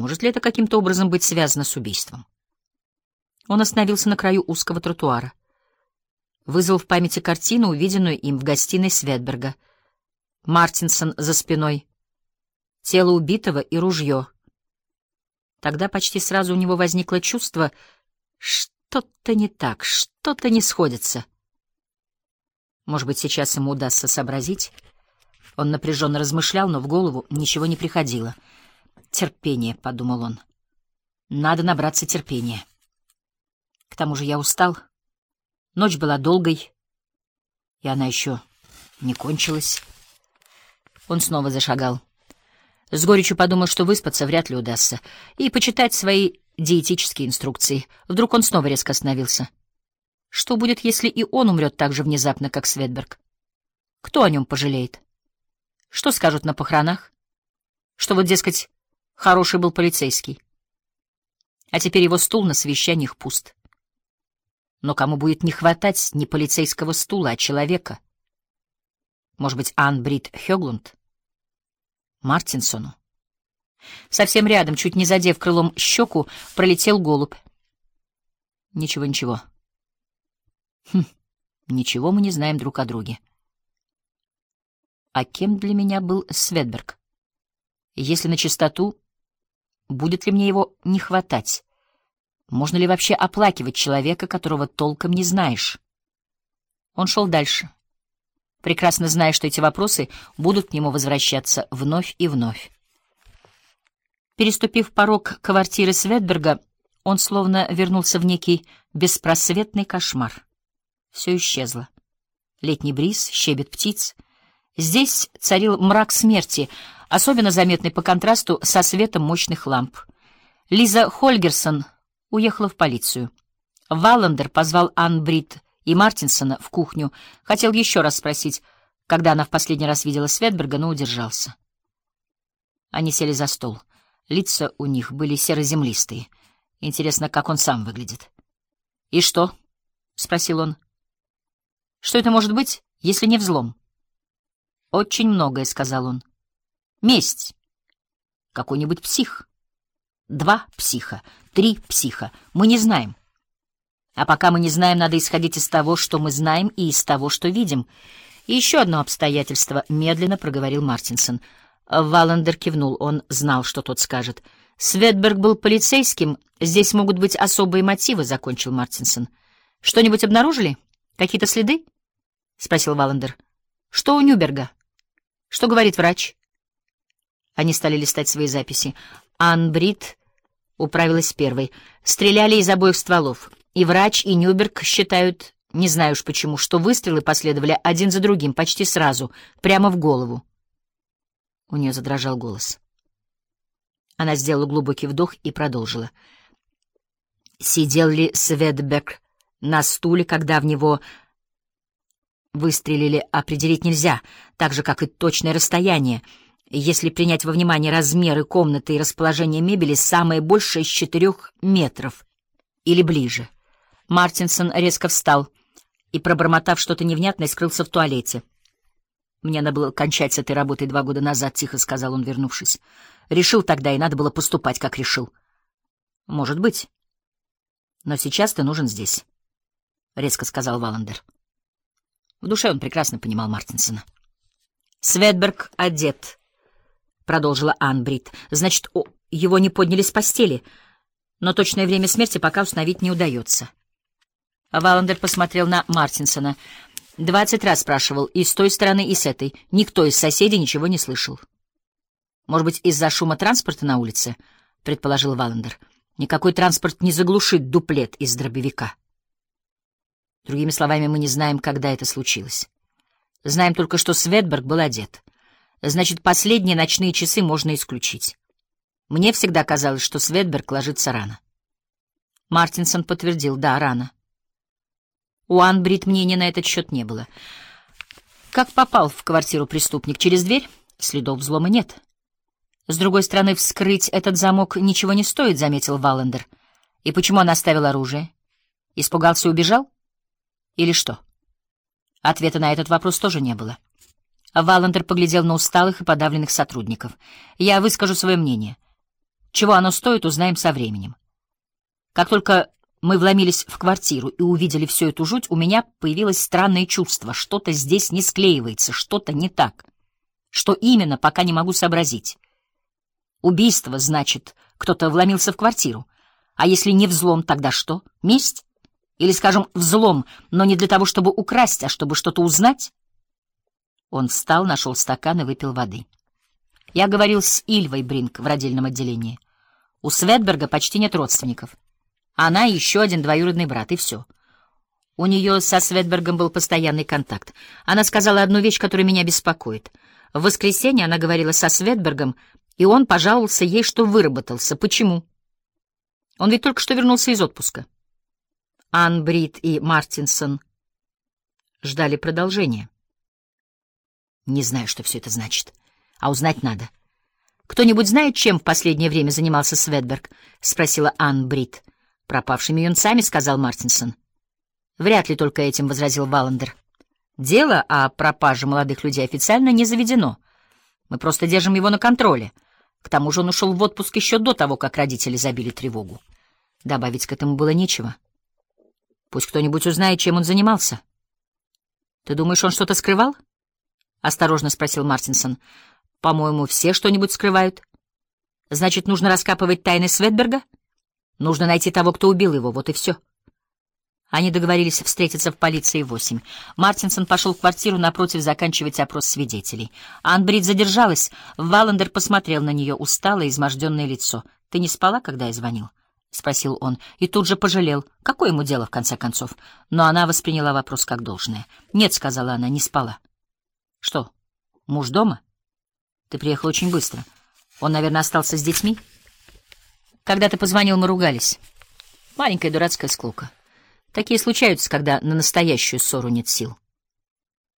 Может ли это каким-то образом быть связано с убийством? Он остановился на краю узкого тротуара. Вызвал в памяти картину, увиденную им в гостиной Светберга. Мартинсон за спиной. Тело убитого и ружье. Тогда почти сразу у него возникло чувство, что-то не так, что-то не сходится. Может быть, сейчас ему удастся сообразить? Он напряженно размышлял, но в голову ничего не приходило. «Терпение», — подумал он. «Надо набраться терпения». К тому же я устал. Ночь была долгой, и она еще не кончилась. Он снова зашагал. С горечью подумал, что выспаться вряд ли удастся, и почитать свои диетические инструкции. Вдруг он снова резко остановился. Что будет, если и он умрет так же внезапно, как Светберг? Кто о нем пожалеет? Что скажут на похоронах? Что вот, дескать, хороший был полицейский. А теперь его стул на совещаниях пуст. Но кому будет не хватать не полицейского стула, а человека? Может быть, Ан Брит Хёглунд? Мартинсону? Совсем рядом, чуть не задев крылом щеку, пролетел голубь. Ничего, ничего. Хм, ничего мы не знаем друг о друге. А кем для меня был Светберг? Если на чистоту, будет ли мне его не хватать? Можно ли вообще оплакивать человека, которого толком не знаешь? Он шел дальше, прекрасно зная, что эти вопросы будут к нему возвращаться вновь и вновь. Переступив порог квартиры Светберга, он словно вернулся в некий беспросветный кошмар. Все исчезло. Летний бриз, щебет птиц. Здесь царил мрак смерти, особенно заметный по контрасту со светом мощных ламп. Лиза Хольгерсон уехала в полицию. Валлендер позвал Ан Брит и Мартинсона в кухню. Хотел еще раз спросить, когда она в последний раз видела Светберга, но удержался. Они сели за стол. Лица у них были серо-землистые. Интересно, как он сам выглядит. — И что? — спросил он. — Что это может быть, если не взлом? — Очень многое, — сказал он. — Месть. Какой-нибудь псих. Два психа, три психа. Мы не знаем. А пока мы не знаем, надо исходить из того, что мы знаем, и из того, что видим. И еще одно обстоятельство, — медленно проговорил Мартинсон. Валандер кивнул, он знал, что тот скажет. Светберг был полицейским, здесь могут быть особые мотивы, — закончил Мартинсон. Что-нибудь обнаружили? Какие-то следы? — спросил Валандер. Что у Нюберга? Что говорит врач? Они стали листать свои записи. Ан Брит управилась первой. Стреляли из обоих стволов. И врач, и Нюберг считают, не знаю уж почему, что выстрелы последовали один за другим, почти сразу, прямо в голову. У нее задрожал голос. Она сделала глубокий вдох и продолжила. Сидел ли Светбек на стуле, когда в него выстрелили, определить нельзя, так же, как и точное расстояние — если принять во внимание размеры комнаты и расположение мебели, самое большее — с четырех метров или ближе. Мартинсон резко встал и, пробормотав что-то невнятное, скрылся в туалете. «Мне надо было кончать с этой работой два года назад», — тихо сказал он, вернувшись. «Решил тогда, и надо было поступать, как решил». «Может быть. Но сейчас ты нужен здесь», — резко сказал Валандер. В душе он прекрасно понимал Мартинсона. Светберг одет продолжила Анбрид. Значит, о, его не подняли с постели, но точное время смерти пока установить не удается. Валандер посмотрел на Мартинсона. Двадцать раз спрашивал и с той стороны, и с этой. Никто из соседей ничего не слышал. Может быть, из-за шума транспорта на улице, предположил Валандер. Никакой транспорт не заглушит дуплет из дробовика. Другими словами, мы не знаем, когда это случилось. Знаем только, что Светберг был одет. Значит, последние ночные часы можно исключить. Мне всегда казалось, что Светберг ложится рано. Мартинсон подтвердил, да, рано. У Анбрид мнения на этот счет не было. Как попал в квартиру преступник? Через дверь? Следов взлома нет. С другой стороны, вскрыть этот замок ничего не стоит, заметил Валлендер. И почему он оставил оружие? Испугался и убежал? Или что? Ответа на этот вопрос тоже не было. Валандер поглядел на усталых и подавленных сотрудников. «Я выскажу свое мнение. Чего оно стоит, узнаем со временем. Как только мы вломились в квартиру и увидели всю эту жуть, у меня появилось странное чувство. Что-то здесь не склеивается, что-то не так. Что именно, пока не могу сообразить. Убийство, значит, кто-то вломился в квартиру. А если не взлом, тогда что? Месть? Или, скажем, взлом, но не для того, чтобы украсть, а чтобы что-то узнать? Он встал, нашел стакан и выпил воды. Я говорил с Ильвой Бринк в родильном отделении. У Светберга почти нет родственников. Она и еще один двоюродный брат, и все. У нее со Светбергом был постоянный контакт. Она сказала одну вещь, которая меня беспокоит. В воскресенье она говорила со Светбергом, и он пожаловался ей, что выработался. Почему? Он ведь только что вернулся из отпуска. Ан Брит и Мартинсон ждали продолжения. Не знаю, что все это значит, а узнать надо. Кто-нибудь знает, чем в последнее время занимался Светберг? — спросила Ан Брит. «Пропавшими юнцами», — сказал Мартинсон. «Вряд ли только этим», — возразил Валандер. «Дело о пропаже молодых людей официально не заведено. Мы просто держим его на контроле. К тому же он ушел в отпуск еще до того, как родители забили тревогу. Добавить к этому было нечего. Пусть кто-нибудь узнает, чем он занимался». «Ты думаешь, он что-то скрывал?» — осторожно спросил Мартинсон. «По-моему, все что-нибудь скрывают. Значит, нужно раскапывать тайны Светберга?» Нужно найти того, кто убил его, вот и все. Они договорились встретиться в полиции в восемь. Мартинсон пошел в квартиру напротив заканчивать опрос свидетелей. Анбрид задержалась. Валандер посмотрел на нее усталое, изможденное лицо. «Ты не спала, когда я звонил?» — спросил он. И тут же пожалел. Какое ему дело, в конце концов? Но она восприняла вопрос как должное. «Нет», — сказала она, — «не спала». «Что, муж дома?» «Ты приехал очень быстро. Он, наверное, остался с детьми?» Когда ты позвонил, мы ругались. Маленькая дурацкая склока. Такие случаются, когда на настоящую ссору нет сил.